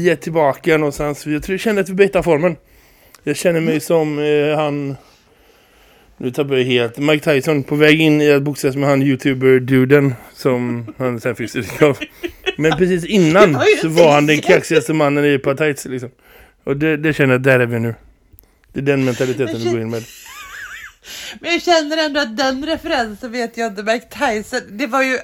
Vi är tillbaka någonstans. Jag, tror, jag känner att vi byter formen. Jag känner mig som eh, han... Nu tappar jag helt. Mike Tyson på väg in i att boxas med han YouTuber-duden som han sen fick stryk av. Men precis innan så var han den kaxigaste mannen i Partites liksom. Och det, det känner jag, där är vi nu. Det är den mentaliteten vi går in med. Men jag känner ändå att den referensen vet jag inte. Mike Tyson, det var ju...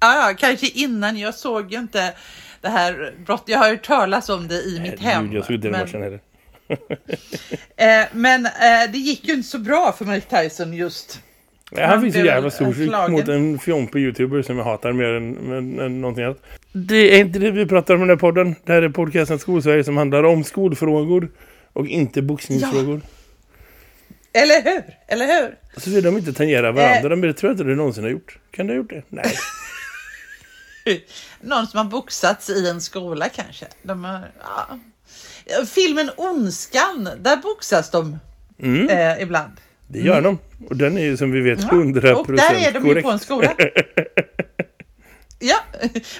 Ja, kanske innan. Jag såg ju inte det här brottet. Jag har hört talas om det i mitt hem. Gud, jag såg inte den matchen heller. eh, men eh, det gick ju inte så bra för Mike Tyson just. Ja, han, finns ju jävla stor mot en fjompig youtuber som jag hatar mer än, än, än någonting annat. Det är inte det vi pratar om i den här podden. Det här är podcasten Skolsverige som handlar om skolfrågor och inte boxningsfrågor. Eller hur? Eller hur? Så vill de inte tangera varandra, men det tror jag inte det någonsin har gjort. Kan det ha gjort det? Nej. Någon som har boxats i en skola kanske. De har, ja. Filmen Onskan, där boxas de Mm, eh, ibland. det gör de. Och den är ju som vi vet Ja, 100% Och där är de ju korrekt. på en skola. Ja,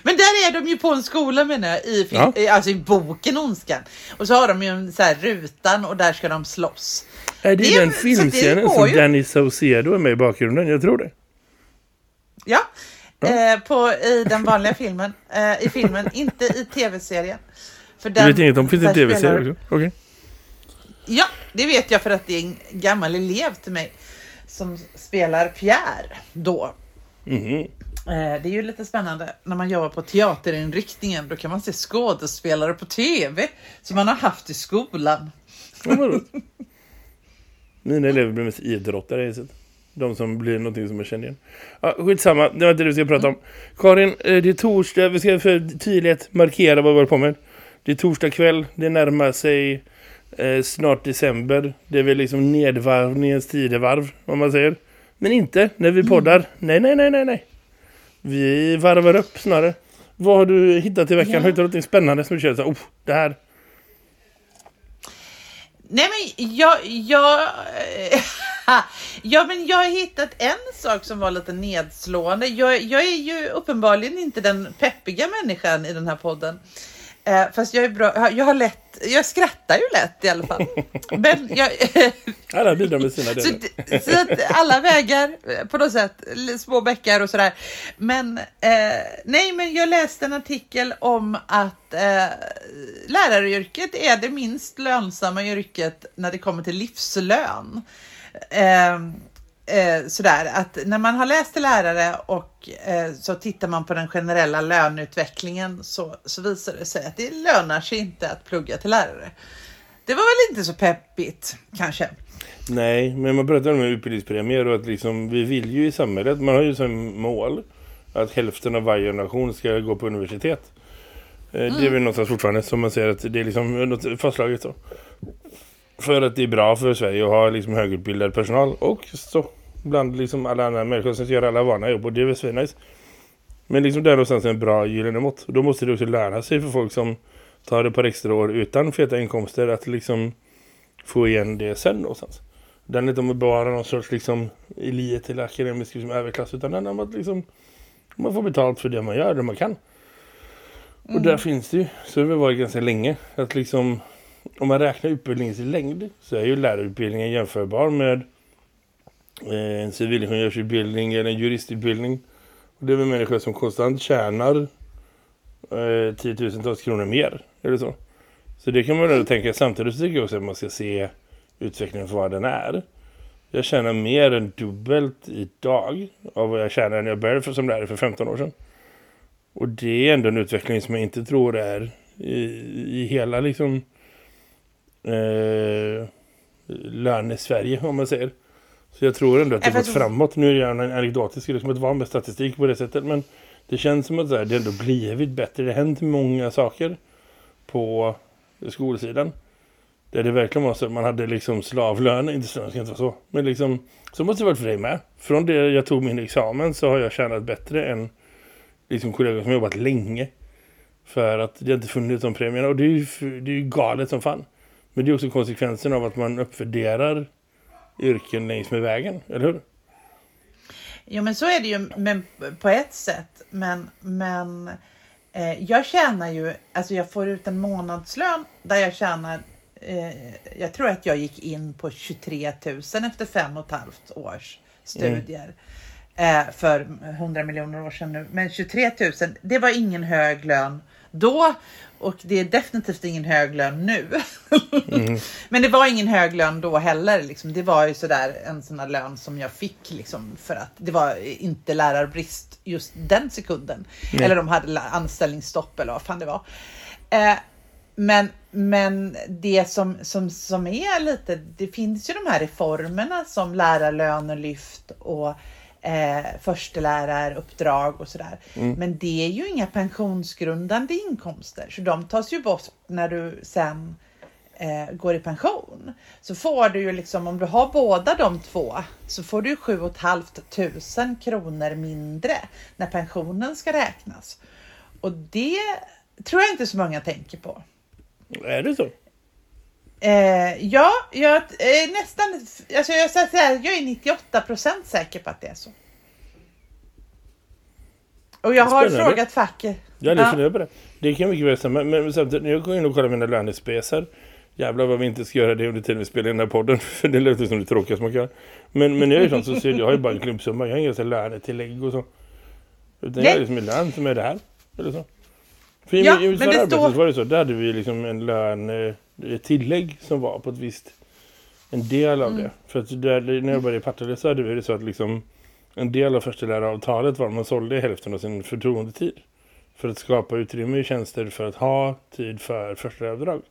men där är de ju på en skola menar jag, i, Ja. alltså i boken Ondskan. Och så har de ju en så här rutan och där ska de slåss. Är det, Det är- den filmscenen som ju. Danny Saucedo är med i bakgrunden? Jag tror det. Ja, Eh, på, i den vanliga filmen. Eh, I filmen, inte i tv-serien. För Du vet inget om, finns en tv-serie också? Okej. Ja, det vet jag för att det är en gammal elev till mig som spelar Pierre då. Mhm. Eh, Det är ju lite spännande när man jobbar på teaterinriktningen. Då kan man se skådespelare på tv som man har haft i skolan. Ja. Mina elever blir mest idrottare i sitt. De som blir någonting som jag känner igen. Ja, skitsamma, det var inte det vi ska prata om. Karin, eh, det är torsdag. Vi ska för tydlighet markera vad vi håller på med. Det är torsdag kväll. Det närmar sig eh, snart december. Det är väl liksom nedvarvningens tidevarv, om man säger. Men inte när vi poddar. Nej, nej, nej, nej, nej. Vi varvar upp snarare. Vad har du hittat i veckan? Ja. Har du hittat något spännande som du känner så här, oh, det här... Nej men jag, jag, ja men jag har hittat en sak som var lite nedslående. Jag, jag är ju uppenbarligen inte den peppiga människan i den här podden. Eh, fast jag är bra, jag har lätt, jag skrattar ju lätt i alla fall. Men jag, Alla bidrar med sina så, delar. så att alla vägar eh, på något sätt, små bäckar och sådär. Men eh, nej, men jag läste en artikel om att eh, läraryrket är det minst lönsamma yrket när det kommer till livslön. Eh, eh, sådär att när man har läst till lärare och eh, så tittar man på den generella löneutvecklingen så, så visar det sig att det lönar sig inte att plugga till lärare. Det var väl inte så peppigt kanske. Nej, men man pratar om utbildningspremier och att liksom, vi vill ju i samhället, man har ju som mål att hälften av varje generation ska gå på universitet. Eh, Det är väl någonstans fortfarande som man säger att det är liksom något fastslaget så. För att det är bra för Sverige att ha liksom högutbildad personal och så bland liksom alla andra människor som gör alla vana jobb och det är väl svinnice. Men liksom det är någonstans en bra gyllene mått. Då måste det också löna sig för folk som tar ett par extra år utan feta inkomster att liksom få igen det sen någonstans. Den är inte om att bara någon sorts liksom elit eller akademisk liksom, överklass utan den om att liksom man får betalt för det man gör, det man kan. Och där finns det ju, så det har varit ganska länge, att liksom om man räknar utbildningens längd så är ju lärarutbildningen jämförbar med eh, en civilingenjörsutbildning eller en juristutbildning. Och det är väl människor som konstant tjänar eh, tiotusentals kronor mer, eller så. Så det kan man väl tänka. Samtidigt så tycker jag också att man ska se utvecklingen för vad den är. Jag tjänar mer än dubbelt idag av vad jag tjänade när jag började för, som lärare för 15 år sedan. Och det är ändå en utveckling som jag inte tror är i, i hela liksom eh, löne-Sverige om man säger. Så jag tror ändå att det har gått framåt. Nu är jag en anekdotisk liksom ett van med statistik på det sättet men Det känns som att det ändå blivit bättre. Det har hänt många saker på skolsidan. Där det verkligen var så att man hade liksom slavlön, inte så, inte vara så. Men liksom, så måste det varit för dig med. Från det jag tog min examen så har jag tjänat bättre än liksom kollegor som jobbat länge. För att det inte funnits de premierna. Och det är ju, det är ju galet som fan. Men det är också konsekvensen av att man uppvärderar yrken längs med vägen, eller hur? Jo men så är det ju men, på ett sätt. Men, men eh, jag tjänar ju, alltså jag får ut en månadslön där jag tjänar, eh, jag tror att jag gick in på 23 000 efter fem och ett halvt års studier. Mm. Eh, för 100 miljoner år sedan nu. Men 23 000, det var ingen hög lön då och det är definitivt ingen hög lön nu. Mm. Men det var ingen hög lön då heller. Liksom. Det var ju sådär en sån här lön som jag fick liksom, för att det var inte lärarbrist just den sekunden. Mm. Eller de hade anställningsstopp eller vad fan det var. Eh, men, men det som, som, som är lite, det finns ju de här reformerna som lärarlönelyft och eh, försteläraruppdrag och sådär. Mm. Men det är ju inga pensionsgrundande inkomster, så de tas ju bort när du sen eh, går i pension. Så får du ju liksom, om du har båda de två, så får du 7 500 kronor mindre när pensionen ska räknas. Och det tror jag inte så många tänker på. Är det så? Eh, ja, jag är nästan, alltså jag, så här, jag är 98 procent säker på att det är så. Och jag har frågat facket. Jag är lite ja. på det. Det kan mycket väl stämma. Men, men när jag går in och kollar mina lönespesar. Jävlar vad vi inte ska göra det under tiden vi spelar in den här podden. För det låter som det tråkiga som man kan. Men, men jag är sånt så ser jag, jag har ju bara en klumpsumma. Jag har inga lönetillägg och så. Utan Nej. jag har liksom en lön som är det här. Eller så. För ja, i, i, i men det står... var det så. Där hade vi liksom en lön, eh, tillägg som var på ett visst, en del av mm. det. För att där, när jag började i Partille så hade vi det så att liksom en del av första läraravtalet var att man sålde hälften av sin förtroendetid. För att skapa utrymme i tjänster för att ha tid för första läraravdrag.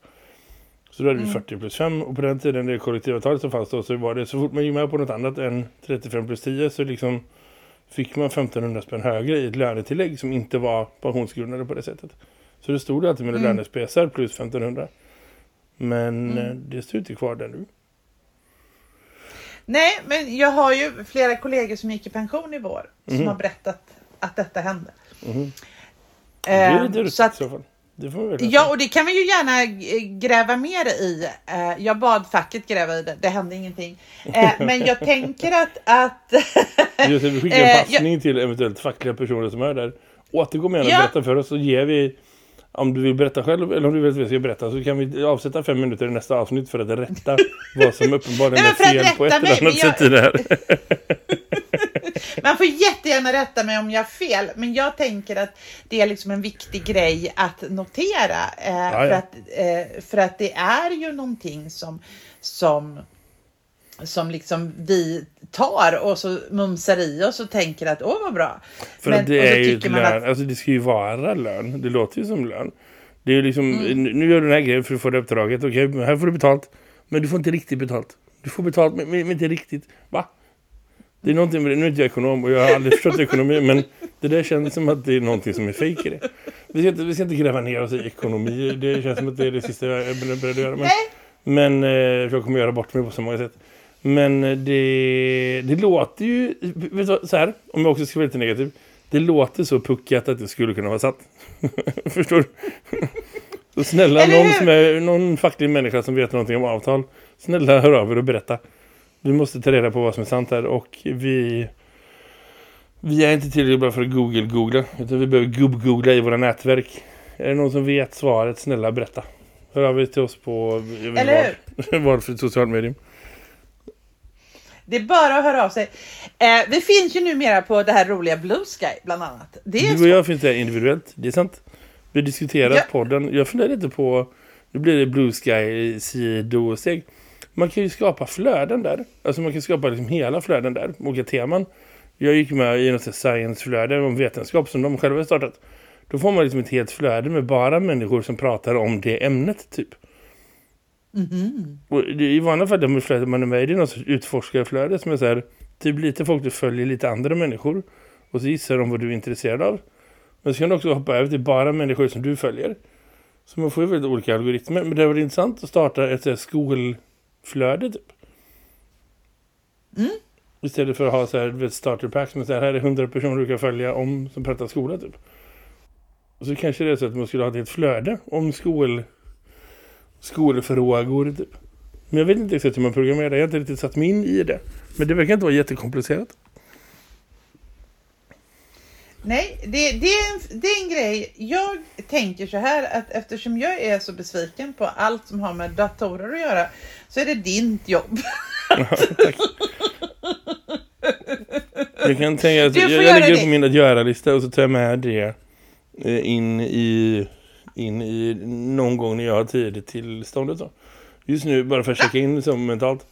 Så då hade vi 40 mm. plus 5 och på den tiden det kollektivavtalet som fanns då så var det så fort man gick med på något annat än 35 plus 10 så liksom fick man 1500 spänn högre i ett lönetillägg som inte var pensionsgrundande på det sättet. Så det stod alltid med mm. lönespesar plus 1500. Men mm. Eh, det står inte kvar där nu. Nej, men jag har ju flera kollegor som gick i pension i vår mm. som mhm. har berättat att detta hände. Mm. Det är ehm, så att, i så fall. ja, och det kan vi ju gärna gräva mer i. Eh, jag bad facket gräva i det, det hände ingenting. Eh, men jag tänker att... att Just det, vi skickar en passning till eventuellt fackliga personer som är där. Återgå med och ja. berätta för oss så ger vi om du vill berätta själv eller om du vill att vi ska berätta så kan vi avsätta fem minuter i nästa avsnitt för att rätta vad som uppenbarligen är fel på ett eller annat sätt i det här. Man får jättegärna rätta mig om jag har fel, men jag tänker att det är liksom en viktig grej att notera. Eh. För, att, eh, för att det är ju någonting som, som som liksom vi tar och så mumsar i oss och tänker att åh vad bra. För Men, det är ju lön, att... alltså det ska ju vara lön, det låter ju som lön. Det är ju liksom, mm. nu gör du den här grejen för att få det uppdraget, okej, okay, här får du betalt. Men du får inte riktigt betalt. Du får betalt, men, men inte riktigt. Va? Det är någonting med det, nu är inte jag ekonom och jag har aldrig förstått ekonomi, men det där känns som att det är någonting som är fejk i det. Vi ska, inte, vi ska inte gräva ner oss i ekonomi, det känns som att det är det sista jag är beredd att göra. Men, men eh, jag kommer göra bort mig på så många sätt. Men det, det låter ju, vet du, så här, om jag också ska vara lite negativ. Det låter så puckat att det skulle kunna vara satt. Förstår du? Så snälla, någon, som är, någon facklig människa som vet någonting om avtal. Snälla, hör av er och berätta. Vi måste ta reda på vad som är sant här. Och vi, vi är inte tillräckligt bra för att Google-googla. Utan vi behöver gubb-googla i våra nätverk. Är det någon som vet svaret? Snälla, berätta. Hör av er till oss på Eller hur? socialt medium. Det är bara att höra av sig. Eh, det finns ju numera på det här roliga Blue Sky bland annat. Det är du och jag finns det individuellt, det är sant. Vi har diskuterat ja. podden. Jag funderar lite på, nu blir det Blue Sky sidosteg. Man kan ju skapa flöden där. Alltså man kan skapa liksom hela flöden där, olika teman. Jag gick med i något science-flöde om vetenskap som de själva har startat. Då får man liksom ett helt flöde med bara människor som pratar om det ämnet typ. Mm. Och I vanliga fall de flödet man är med i det är något utforskarflöde som är så här, typ lite folk du följer lite andra människor och så gissar de vad du är intresserad av. Men så kan du också hoppa över till bara människor som du följer. Så man får ju väldigt olika algoritmer. Men det var intressant att starta ett här, skolflöde typ. Mm. Istället för att ha så här, vet, starter pack som så här, här är hundra personer du kan följa om som pratar skola typ. Och så kanske det är så att man skulle ha ett helt flöde om skol, skolfrågor typ. Men jag vet inte exakt hur man programmerar det. Jag har inte riktigt satt mig in i det. Men det verkar inte vara jättekomplicerat. Nej, det, det, är en, det är en grej. Jag tänker så här att eftersom jag är så besviken på allt som har med datorer att göra så är det ditt jobb. Tack. Jag kan tänka att jag, jag lägger upp min att göra-lista och så tar jag med det eh, in i, in i någon gång när jag har tid till ståndet. Så. Just nu, bara för att checka in som mentalt.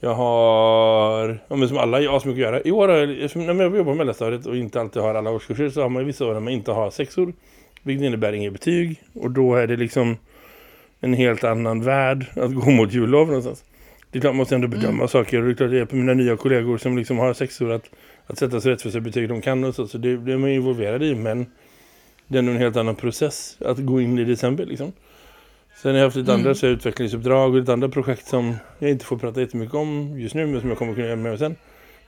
Jag har, ja, men som alla, jag har så mycket att göra. I år eftersom- när jag jobbar på mellanstadiet och inte alltid har alla årskurser så har man vissa år när man inte har sexor. Vilket innebär inget betyg. Och då är det liksom en helt annan värld att gå mot jullov någonstans. Det är klart man måste ändå bedöma saker. Och det är klart det är på mina nya kollegor som liksom har sexor att, att sätta sig rätt för sig betyg de kan och så. Så det, är man involverad i. Men det är nog en helt annan process att gå in i december liksom. Sen har jag haft lite andra så utvecklingsuppdrag och lite andra projekt som jag inte får prata jättemycket om just nu men som jag kommer kunna göra med sen.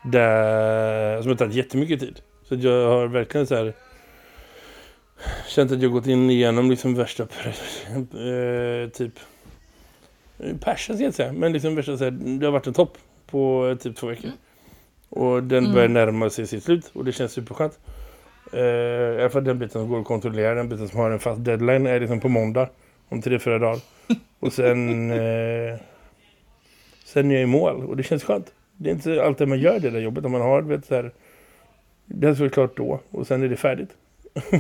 Där, som har tagit jättemycket tid. Så jag har verkligen så här känt att jag gått in igenom liksom värsta eh, typ eh, passion ska jag säga. Men liksom värsta så här, det har varit en topp på eh, typ två veckor. Och den börjar närma sig sitt slut och det känns superskönt. Eh, I alla fall den biten som går att kontrollera, den biten som har en fast deadline är liksom på måndag om tre, fyra dagar. Och sen eh, sen är jag i mål och det känns skönt. Det är inte alltid man gör det där jobbet om man har vet, så här, det är så klart då och sen är det färdigt.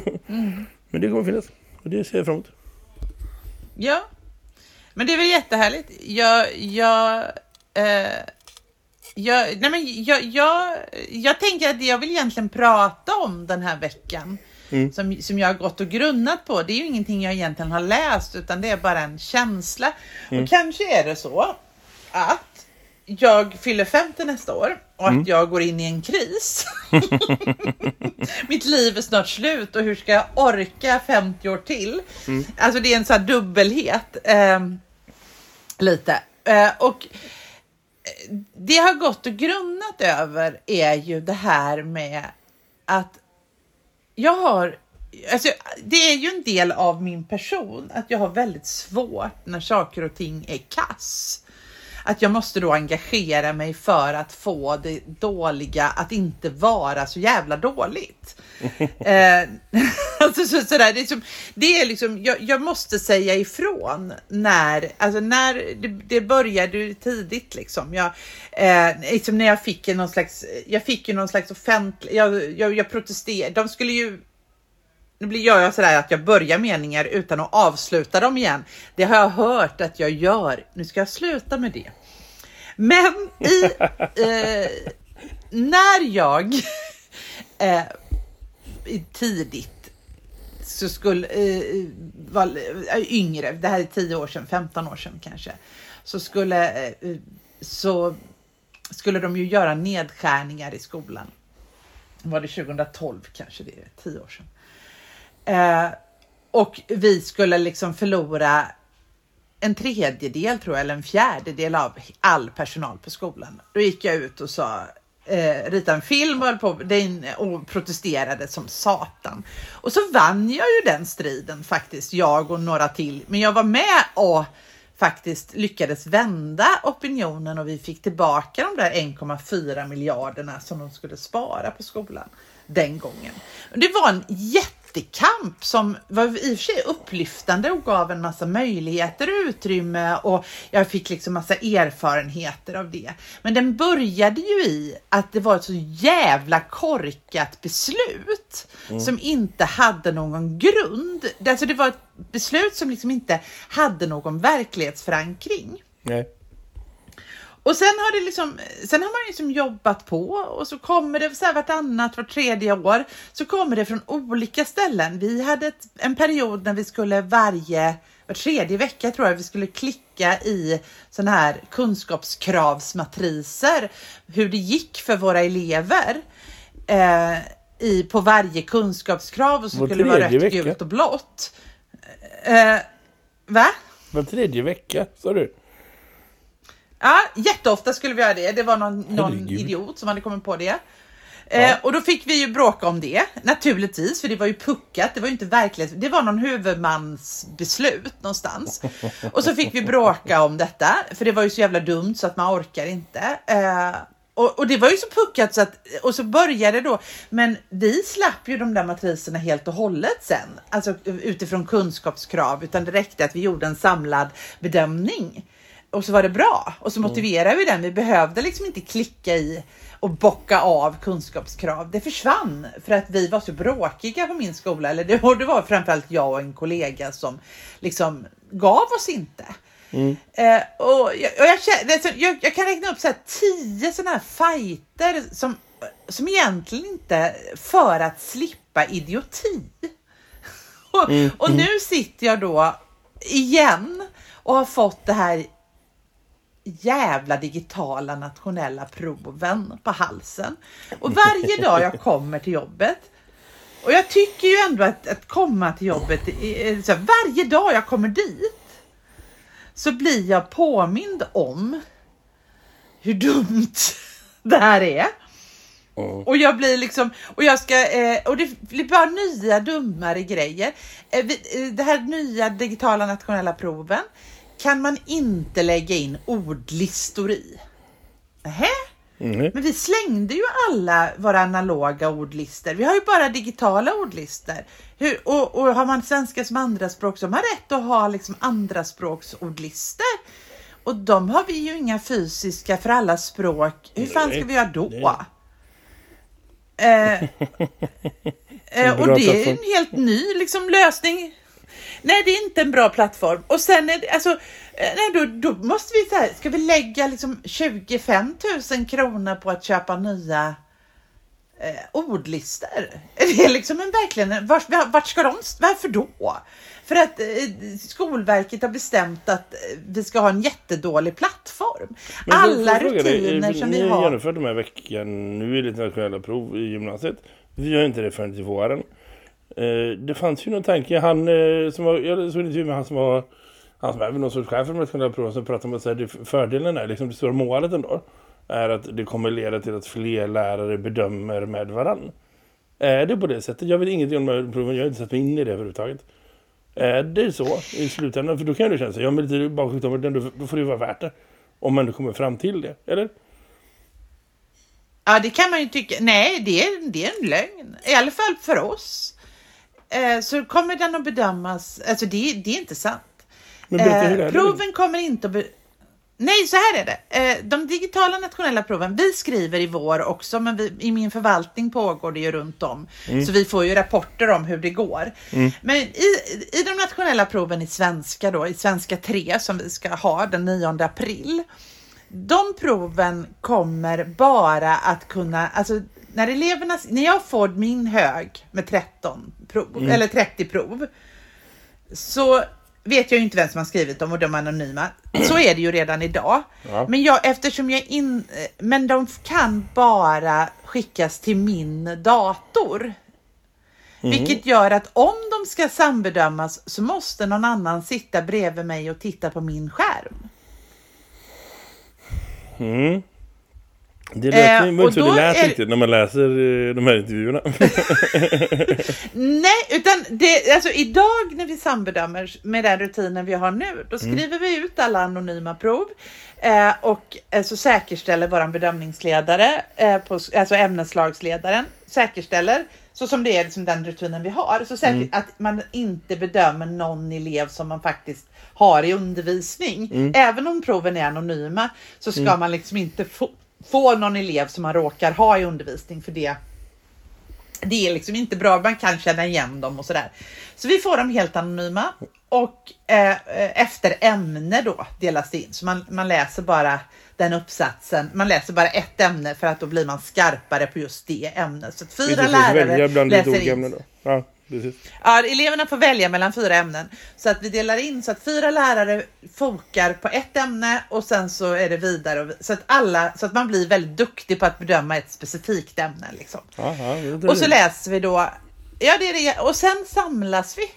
Men det kommer finnas och det ser jag fram emot. Ja, men det är väl jättehärligt. Jag, jag, eh, jag, nej men jag, jag, jag tänker att jag vill egentligen prata om den här veckan. Mm. Som, som jag har gått och grunnat på. Det är ju ingenting jag egentligen har läst utan det är bara en känsla. Och kanske är det så att jag fyller 50 nästa år och att jag går in i en kris. Mitt liv är snart slut och hur ska jag orka 50 år till? Alltså det är en sån här dubbelhet. ehm, lite. Eh, och eh, det jag har gått och grunnat över är ju det här med att jag har, alltså det är ju en del av min person att jag har väldigt svårt när saker och ting är kass. Att jag måste då engagera mig för att få det dåliga att inte vara så jävla dåligt. eh, alltså så, sådär, det, är som, det är liksom, jag, jag måste säga ifrån när, alltså när det, det började tidigt liksom. Jag, eh, liksom när jag fick någon slags, jag fick ju någon slags offentlig, jag, jag, jag protesterade, de skulle ju nu blir jag sådär att jag börjar meningar utan att avsluta dem igen. Det har jag hört att jag gör. Nu ska jag sluta med det. Men i, eh, när jag eh, tidigt så skulle, eh, var eh, yngre, det här är 10 år sedan, 15 år sedan kanske, så skulle, eh, så skulle de ju göra nedskärningar i skolan. Var det 2012 kanske, det är 10 år sedan. Eh, och vi skulle liksom förlora en tredjedel tror jag, eller en fjärdedel av all personal på skolan. Då gick jag ut och sa, eh, rita en film och, på, och protesterade som satan. Och så vann jag ju den striden faktiskt, jag och några till. Men jag var med och faktiskt lyckades vända opinionen och vi fick tillbaka de där 1,4 miljarderna som de skulle spara på skolan den gången. Det var en jättekamp som var i och för sig upplyftande och gav en massa möjligheter och utrymme och jag fick liksom massa erfarenheter av det. Men den började ju i att det var ett så jävla korkat beslut som inte hade någon grund. Alltså det var ett beslut som liksom inte hade någon verklighetsförankring. Nej. Och sen har, det liksom, sen har man liksom jobbat på och så kommer det så här vartannat, vart tredje år så kommer det från olika ställen. Vi hade ett, en period när vi skulle varje, var tredje vecka tror jag, vi skulle klicka i sådana här kunskapskravsmatriser hur det gick för våra elever. Eh, i, på varje kunskapskrav och så Var skulle det vara rött, vecka. gult och blått. Eh, va? Var tredje vecka, sa du? Ja, jätteofta skulle vi göra det. Det var någon, någon idiot som hade kommit på det. Eh, och då fick vi ju bråka om det, naturligtvis, för det var ju puckat, det var ju inte verkligt. Det var någon huvudmans beslut någonstans. Och så fick vi bråka om detta, för det var ju så jävla dumt så att man orkar inte. Eh, och, och det var ju så puckat så att, och så började då, men vi slapp ju de där matriserna helt och hållet sen, alltså utifrån kunskapskrav, utan det räckte att vi gjorde en samlad bedömning. Och så var det bra. Och så motiverade vi den. Vi behövde liksom inte klicka i och bocka av kunskapskrav. Det försvann för att vi var så bråkiga på min skola. Eller det, det var framförallt jag och en kollega som liksom gav oss inte. Eh, och jag, och jag, jag, jag kan räkna upp så här tio sådana här fighter som, som egentligen inte för att slippa idioti. Och, och nu sitter jag då igen och har fått det här jävla digitala nationella proven på halsen. Och varje dag jag kommer till jobbet och jag tycker ju ändå att, att komma till jobbet, så varje dag jag kommer dit så blir jag påmind om hur dumt det här är. Och jag blir liksom, och jag ska, eh, och det blir bara nya dummare grejer. Eh, vi, eh, det här nya digitala nationella proven kan man inte lägga in ordlistor i. Nähä? Mm. Men vi slängde ju alla våra analoga ordlistor. Vi har ju bara digitala ordlistor. Hur, och, och har man svenska som andraspråk så har man rätt att ha liksom andraspråksordlistor. Och de har vi ju inga fysiska för alla språk. Hur fan ska vi göra då? Eh, eh, och det är plattform. en helt ny liksom, lösning. Nej, det är inte en bra plattform. Och sen är det, alltså, eh, nej, då, då måste vi här, ska vi lägga liksom 25 000 kronor på att köpa nya eh, ordlistor? Är det liksom en verkligen, vart, vart ska de, varför då? För att eh, Skolverket har bestämt att eh, vi ska ha en jättedålig plattform. Men Alla dig, rutiner eh, som ni vi har har. genomfört de här veckan nu är det internationella prov i gymnasiet. Vi har inte det förrän till våren. Eh, det fanns ju någon tanke, han eh, som var, jag såg en intervju med han som var han som är väl någon sorts chef för de nationella proven som pratade om att säga, fördelen är, liksom det stora målet ändå, är att det kommer leda till att fler lärare bedömer med varann. Är det på det sättet? Jag vet ingenting om de här proven, jag har inte satt mig in i det överhuvudtaget. Är det så i slutändan? För då kan det känna sig, ja men lite baksjukdomar, då, då får det vara värt det. Om man nu kommer fram till det, eller? Ja, det kan man ju tycka. Nej, det är, det är en lögn. I alla fall för oss. Eh, så kommer den att bedömas. Alltså, det, det är inte sant. Men berätta, hur är Eh, det? proven kommer inte att... Be- Nej, så här är det. Eh, de digitala nationella proven, vi skriver i vår också, men vi, i min förvaltning pågår det ju runt om. Mm. Så vi får ju rapporter om hur det går. Men i, i de nationella proven i svenska då, i svenska 3 som vi ska ha den 9 april, de proven kommer bara att kunna, alltså när eleverna, när jag får min hög med 13 prov, eller 30 prov, så vet jag ju inte vem som har skrivit dem och de är anonyma. Så är det ju redan idag. Ja. Men, jag, eftersom jag in, men de kan bara skickas till min dator. Vilket gör att om de ska sambedömas så måste någon annan sitta bredvid mig och titta på min skärm. Mm. Det lät Eh, inte så det lät är- när man läser eh, de här intervjuerna. Nej, utan det, alltså idag när vi sambedömer med den rutinen vi har nu, då skriver vi ut alla anonyma prov eh, och eh, så säkerställer vår bedömningsledare, eh, på, alltså ämneslagsledaren, säkerställer så som det är liksom den rutinen vi har, så säkert att man inte bedömer någon elev som man faktiskt har i undervisning. Även om proven är anonyma så ska man liksom inte få, få någon elev som man råkar ha i undervisning för det det är liksom inte bra, man kan känna igen dem och sådär. Så vi får dem helt anonyma och eh, efter ämne då delas det in. Så man, man läser bara den uppsatsen, man läser bara ett ämne för att då blir man skarpare på just det ämnet. Så fyra lärare välja bland läser ämnen in. då. Ja. Precis. Ja, eleverna får välja mellan fyra ämnen. Så att vi delar in så att fyra lärare fokar på ett ämne och sen så är det vidare. Så att, alla, så att man blir väldigt duktig på att bedöma ett specifikt ämne. Liksom. Är Och så läser vi då, ja det är det, och sen samlas vi.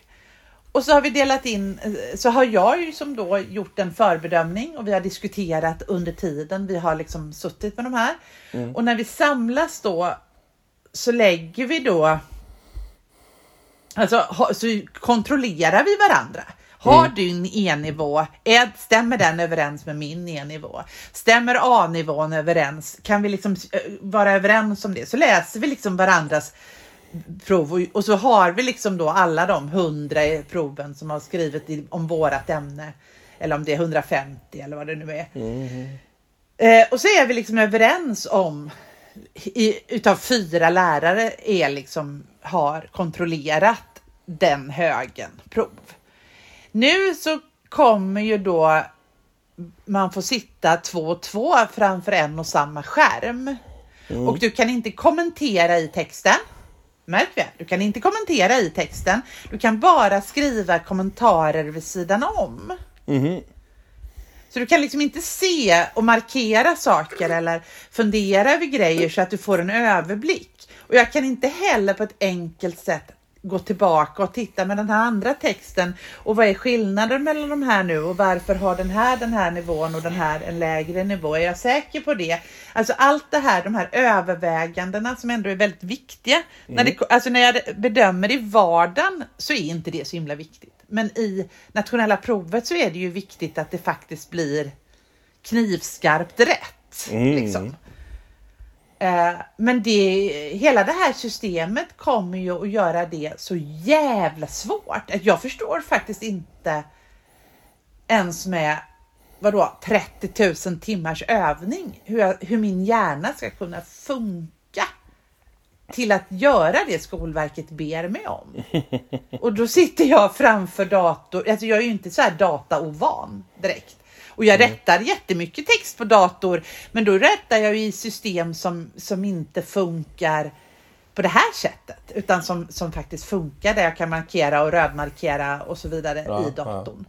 Och så har vi delat in, så har jag ju som då gjort en förbedömning och vi har diskuterat under tiden vi har liksom suttit med de här. Och när vi samlas då så lägger vi då, alltså ha- så kontrollerar vi varandra. Har din E-nivå, stämmer den överens med min E-nivå? Stämmer A-nivån överens? Kan vi liksom eh, vara överens om det? Så läser vi liksom varandras prov och, och så har vi liksom då alla de hundra proven som har skrivit i, om vårat ämne. Eller om det är 150 eller vad det nu är. Eh, och så är vi liksom överens om, i, utav fyra lärare är liksom, har kontrollerat den högen prov. Nu så kommer ju då man får sitta två och två framför en och samma skärm. Och du kan inte kommentera i texten. Märk väl, du kan inte kommentera i texten. Du kan bara skriva kommentarer vid sidan om. Mhm. Så du kan liksom inte se och markera saker eller fundera över grejer så att du får en överblick. Och jag kan inte heller på ett enkelt sätt gå tillbaka och titta med den här andra texten och vad är skillnaden mellan de här nu och varför har den här den här nivån och den här en lägre nivå? Är jag säker på det? Alltså allt det här, de här övervägandena som ändå är väldigt viktiga. När, det, alltså när jag bedömer i vardagen så är inte det så himla viktigt. Men i nationella provet så är det ju viktigt att det faktiskt blir knivskarpt rätt. Mm. Liksom. Eh, Men det, hela det här systemet kommer ju att göra det så jävla svårt. Att Jag förstår faktiskt inte ens med vadå, 30 000 timmars övning hur, jag, hur min hjärna ska kunna funka till att göra det Skolverket ber mig om. Och då sitter jag framför dator, alltså jag är ju inte så här dataovan direkt. Och jag rättar jättemycket text på dator, men då rättar jag i system som, som inte funkar på det här sättet, utan som, som faktiskt funkar där jag kan markera och rödmarkera och så vidare Ja, i datorn.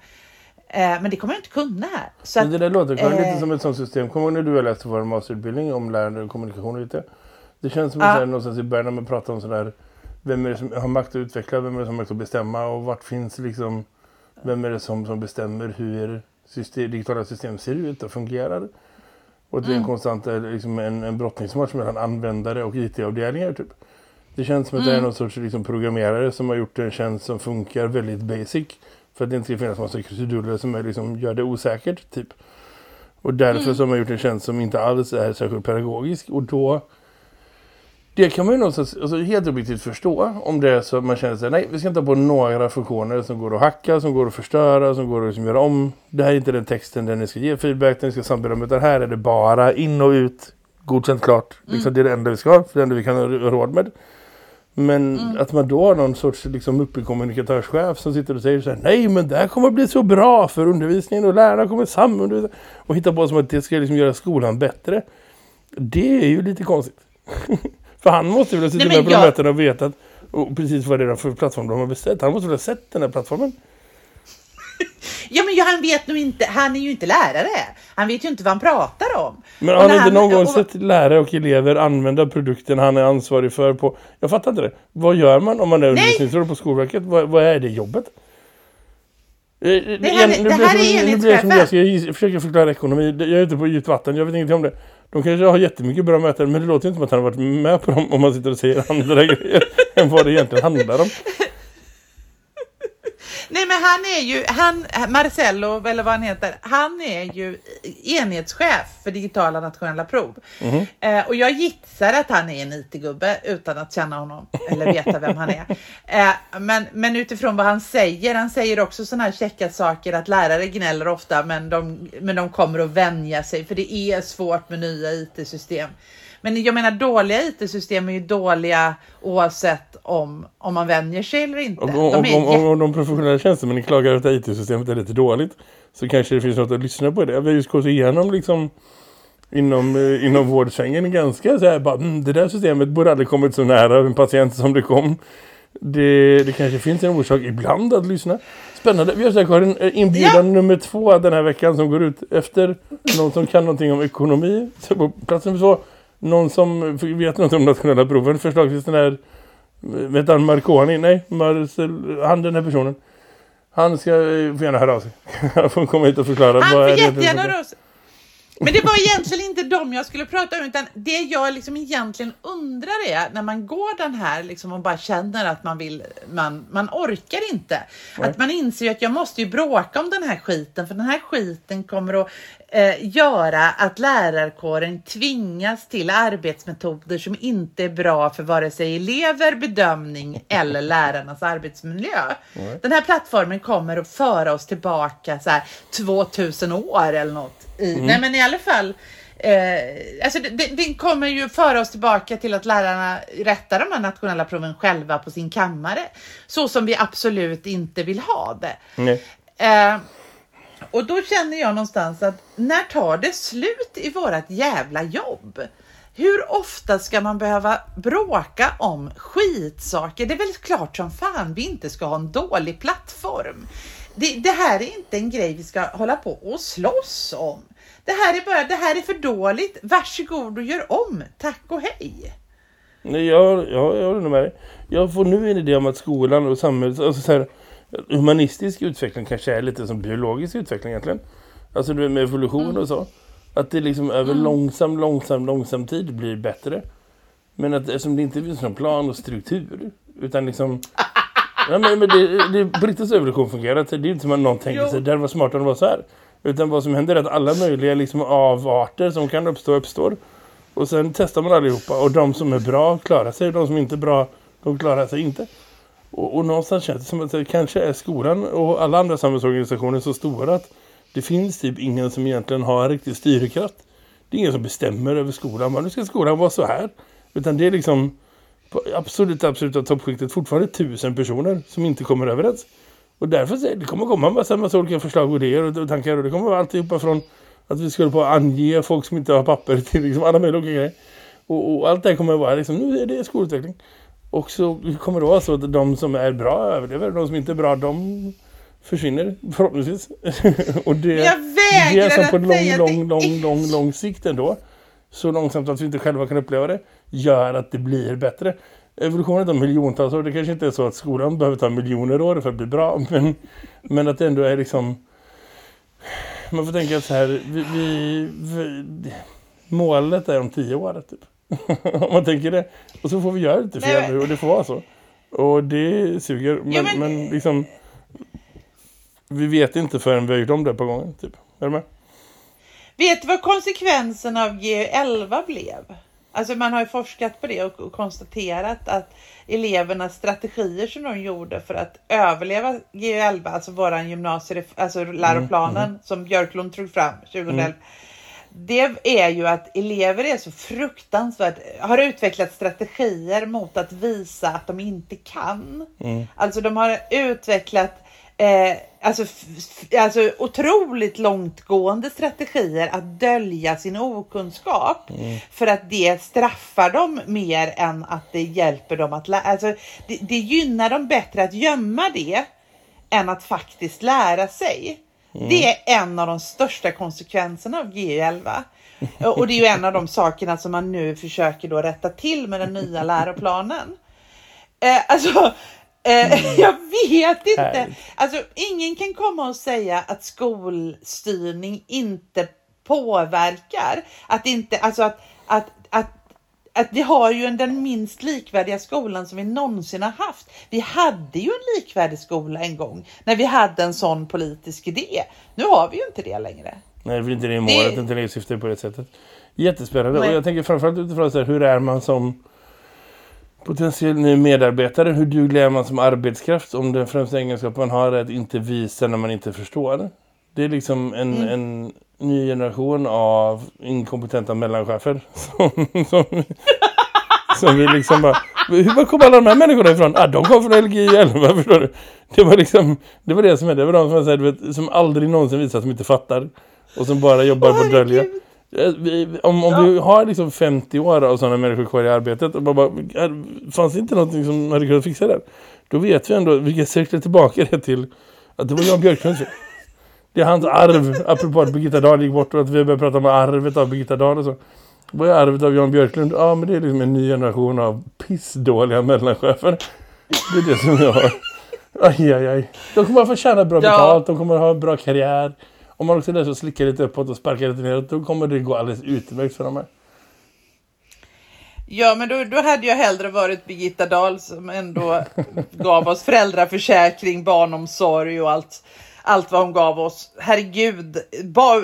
Eh, men det kommer jag inte kunna här. Så Men det där låter eh, lite eh, som ett sånt system. Kommer du ihåg när du har läst vår masterutbildning om lärande och kommunikation lite? Det känns som att ja. någonstans i början när man pratar om sådär vem är det som har makt att utveckla, vem är det som har makt att bestämma och vart finns liksom vem är det som, som bestämmer hur system, digitala system ser ut och fungerar. Och det är en konstant eh, liksom en, en brottningsmatch mellan användare och IT-avdelningar typ. Det känns som att det är någon sorts liksom, programmerare som har gjort en tjänst som funkar väldigt basic. För att det inte ska finnas massa krusiduller som är, liksom, gör det osäkert typ. Och därför så har man gjort en tjänst som inte alls är särskilt pedagogisk. Och då... Det kan man ju någonstans alltså, helt objektivt förstå om det är så att man känner sig nej, vi ska inte ha på några funktioner som går att hacka, som går att förstöra, som går att liksom göra om. Det här är inte den texten där ni ska ge feedback, den ska samarbeta utan här är det bara in och ut, godkänt klart. Liksom, det är det enda vi ska ha, för det enda vi kan ha råd med. Men att man då har någon sorts liksom, uppe kommunikatörschef som sitter och säger så här, nej men det här kommer att bli så bra för undervisningen och lärarna kommer samundervisa och hitta på som att det ska liksom göra skolan bättre. Det är ju lite konstigt. för han måste väl ha suttit med på jag- mötena och vetat och precis vad det är för plattform de har beställt. Han måste väl ha sett den här plattformen. Ja men han vet nog inte, han är ju inte lärare. Han vet ju inte vad han pratar om. Men har ni inte någon gång och- sett lärare och elever använda produkten han är ansvarig för på... Jag fattar inte det. Vad gör man om man är undervisningsråd på Skolverket? Vad, vad är det jobbet? Eh, här är- det här är Nu blir jag som enhetschefen. jag ska jag försöka förklara ekonomi. Jag är ute på djupt vatten, jag vet ingenting om det. De kanske har jättemycket bra möten, men det låter inte som att han har varit med på dem om man sitter och säger andra grejer än vad det egentligen handlar om. Nej men han är ju, han, Marcello eller vad han heter, han är ju enhetschef för digitala nationella prov. Mhm. Eh, och jag gissar att han är en IT-gubbe utan att känna honom eller veta vem han är. Eh, men, men utifrån vad han säger, han säger också sådana här käcka saker att lärare gnäller ofta men de, men de kommer att vänja sig för det är svårt med nya IT-system. Men jag menar dåliga IT-system är ju dåliga oavsett om, om man vänjer sig eller inte. Och om, De om, om, om, om de professionella tjänstemännen klagar att IT-systemet är lite dåligt så kanske det finns något att lyssna på det. Vi har just gått igenom liksom inom, eh, inom vårdsvängen ganska så här bara, mm, det där systemet borde aldrig kommit så nära en patient som det kom. det, det kanske finns en orsak ibland att lyssna. Spännande. Vi har säkert en eh, inbjudan ja. nummer två den här veckan som går ut efter någon som kan någonting om ekonomi. Så på plats nummer två, någon som vet något om nationella proven. Förslagsvis den här, vet han Marconi? Nej, Marcel, han den här personen. Han ska eh, få gärna höra av sig. Han får komma hit och förklara. Han får jättegärna höra av sig. Men det var egentligen inte dem jag skulle prata om utan det jag liksom egentligen undrar är när man går den här liksom och bara känner att man vill, man, man orkar inte. Nej. Att man inser att jag måste ju bråka om den här skiten för den här skiten kommer att eh, göra att lärarkåren tvingas till arbetsmetoder som inte är bra för vare sig elever, bedömning eller lärarnas arbetsmiljö. Nej. Den här plattformen kommer att föra oss tillbaka så här 2000 år eller något i. Mm. Nej men i alla fall. Eh, alltså det, det, kommer ju föra oss tillbaka till att lärarna rättar de här nationella proven själva på sin kammare. Så som vi absolut inte vill ha det. Eh, och då känner jag någonstans att när tar det slut i vårat jävla jobb? Hur ofta ska man behöva bråka om skitsaker? Det är väl klart som fan vi inte ska ha en dålig plattform. Det, det, här är inte en grej vi ska hålla på och slåss om. Det här är bara, det här är för dåligt. Varsågod och gör om. Tack och hej. Nej, jag, jag, jag håller med dig. Jag får nu en idé om att skolan och samhället, alltså så här, humanistisk utveckling kanske är lite som biologisk utveckling egentligen. Alltså med evolution mm. och så. Att det liksom över mm. långsam, långsam, långsam tid blir bättre. Men att eftersom det inte finns någon plan och struktur utan liksom Ja, men, men det, det, brittisk evolution fungerar. Det är inte som att någon tänker sig det var smart om det var så här. Utan vad som händer är att alla möjliga liksom, avarter som kan uppstå uppstår. Och sen testar man allihopa. Och de som är bra klarar sig. Och de som inte är bra, de klarar sig inte. Och, och någonstans känns det som att det kanske är skolan och alla andra samhällsorganisationer så stora att det finns typ ingen som egentligen har en riktig styrkraft. Det är ingen som bestämmer över skolan. Men nu ska skolan vara så här. Utan det är liksom på absolut, absoluta toppskiktet fortfarande tusen personer som inte kommer överens. Och därför så, det kommer komma en massa, massa olika förslag och idéer och, tankar och det kommer vara alltihopa från att vi skulle på ange folk som inte har papper till liksom alla möjliga grejer. Och, och, allt det kommer att vara liksom, nu är det skolutveckling. Och så kommer det vara så att de som är bra överlever, de som inte är bra, de försvinner förhoppningsvis. och det, jag vägrar det är som på lång, lång, lång, lång, lång sikt ändå så långsamt att vi inte själva kan uppleva det gör att det blir bättre. Evolutionen tar miljontals år. Det kanske inte är så att skolan behöver ta miljoner år för att bli bra. Men, men att det ändå är liksom... Man får tänka så här... Vi, vi, vi, målet är om tio år typ. om man tänker det. Och så får vi göra lite fel nu och det får vara så. Och det suger. Men, ja, men... men liksom... Vi vet inte förrän vi har gjort om det på gången. Typ. Är du med? Vet du vad konsekvensen av G11 blev? Alltså man har ju forskat på det och konstaterat att elevernas strategier som de gjorde för att överleva G11, alltså våran gymnasie, alltså läroplanen mm, mm. som Björklund tog fram 2011. Mm. Det är ju att elever är så fruktansvärt, har utvecklat strategier mot att visa att de inte kan. Mm. Alltså de har utvecklat eh, alltså, alltså otroligt långtgående strategier att dölja sin okunskap. Mm. För att det straffar dem mer än att det hjälper dem att lära. Alltså, det, det gynnar dem bättre att gömma det än att faktiskt lära sig. Mm. Det är en av de största konsekvenserna av G11. Och det är ju en av de sakerna som man nu försöker då rätta till med den nya läroplanen. Eh, alltså, Eh, mm. jag vet inte. Alltså, ingen kan komma och säga att skolstyrning inte påverkar. Att inte, alltså att, att, att, vi har ju den minst likvärdiga skolan som vi någonsin har haft. Vi hade ju en likvärdig skola en gång när vi hade en sån politisk idé. Nu har vi ju inte det längre. Nej, det blir inte det målet, det... inte det syftet på det sättet. Jättespännande. Nej. Och jag tänker framförallt utifrån så här, hur är man som potentiell ny medarbetare. Hur duglig är man som arbetskraft om den främsta egenskap man har är att inte visa när man inte förstår. Det är liksom en, mm. en ny generation av inkompetenta mellanchefer som, som, som vi liksom bara hur kommer alla de här människorna ifrån? Ah, de kom från LG 11, förstår du? Det var liksom, det var det som hände. Det var de som, här, vet, som aldrig någonsin visar att de inte fattar. Och som bara jobbar oh, på att dölja. Om, om ja. vi har liksom 50 år av sådana människor kvar i arbetet och bara, bara fanns det inte någonting som hade kunnat fixa det? Då vet vi ändå, vi kan cirkla tillbaka det till att det var Jan Björklund. Det är hans arv, apropå att Birgitta Dahl gick bort och att vi började prata om arvet av Birgitta Dahl och så. Vad är arvet av Jan Björklund? Ja, men det är liksom en ny generation av pissdåliga mellanchefer. Det är det som jag har. Aj, aj, aj. De kommer att få tjäna bra betalt, de kommer att ha en bra karriär. Om man också och slickar lite uppåt och sparkar lite neråt, då kommer det gå alldeles utmärkt för dem här. Ja, men då, då hade jag hellre varit Birgitta Dahl som ändå gav oss föräldraförsäkring, barnomsorg och allt, allt vad hon gav oss. Herregud, ba,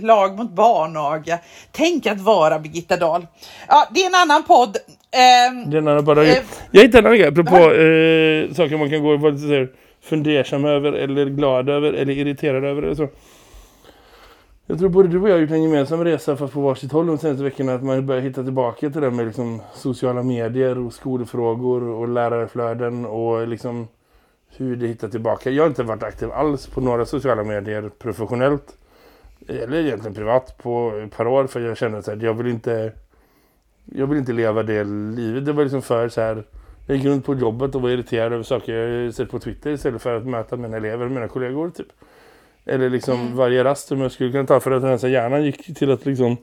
lag mot barnaga. Tänk att vara Birgitta Dahl. Ja, det är en annan podd. Eh, det är en annan podd. Eh, jag hittade en annan grej, apropå eh, saker man kan gå och vara lite fundersam över eller glad över eller irriterad över eller så. Jag tror både du och jag har gjort en gemensam resa fast på varsitt håll de senaste veckorna att man börjar hitta tillbaka till det med liksom sociala medier och skolfrågor och lärarflöden och liksom hur det hittar tillbaka. Jag har inte varit aktiv alls på några sociala medier professionellt eller egentligen privat på ett par år för jag känner att jag vill inte jag vill inte leva det livet. Det var liksom för så här jag gick runt på jobbet och var irriterad över saker jag sett på Twitter istället för att möta mina elever och mina kollegor typ. Eller liksom mm. varje rast som jag skulle kunna ta för att rensa hjärnan gick till att liksom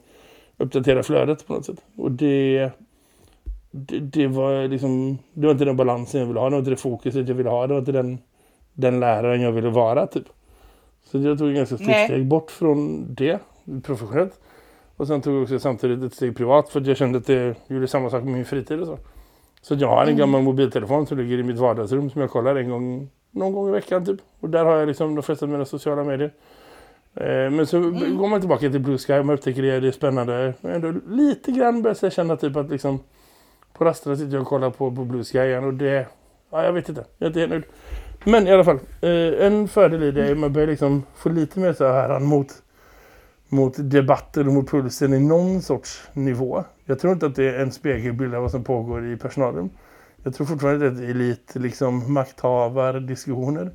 uppdatera flödet på något sätt. Och det, det, det, var liksom, det var inte den balansen jag ville ha. Det var inte det fokuset jag ville ha. Det var inte den, den läraren jag ville vara typ. Så jag tog en ganska stort Nej. steg bort från det professionellt. Och sen tog jag också samtidigt ett steg privat för att jag kände att det gjorde samma sak med min fritid och så. Så jag har en mm. gammal mobiltelefon som ligger i mitt vardagsrum som jag kollar en gång någon gång i veckan typ. Och där har jag liksom de flesta av mina sociala medier. Eh, men så mm. går man tillbaka till Blue Sky och man upptäcker det, det är spännande. Men ändå lite grann börjar jag känna typ att liksom på rasterna sitter jag och kollar på, på Blue Sky igen och det, ja jag vet inte, jag är inte helt nöjd. Men i alla fall, eh, en fördel i det är att man börjar liksom få lite mer så här mot, mot debatter och mot pulsen i någon sorts nivå. Jag tror inte att det är en spegelbild av vad som pågår i personalen. Jag tror fortfarande att det är elit, liksom makthavar diskussioner.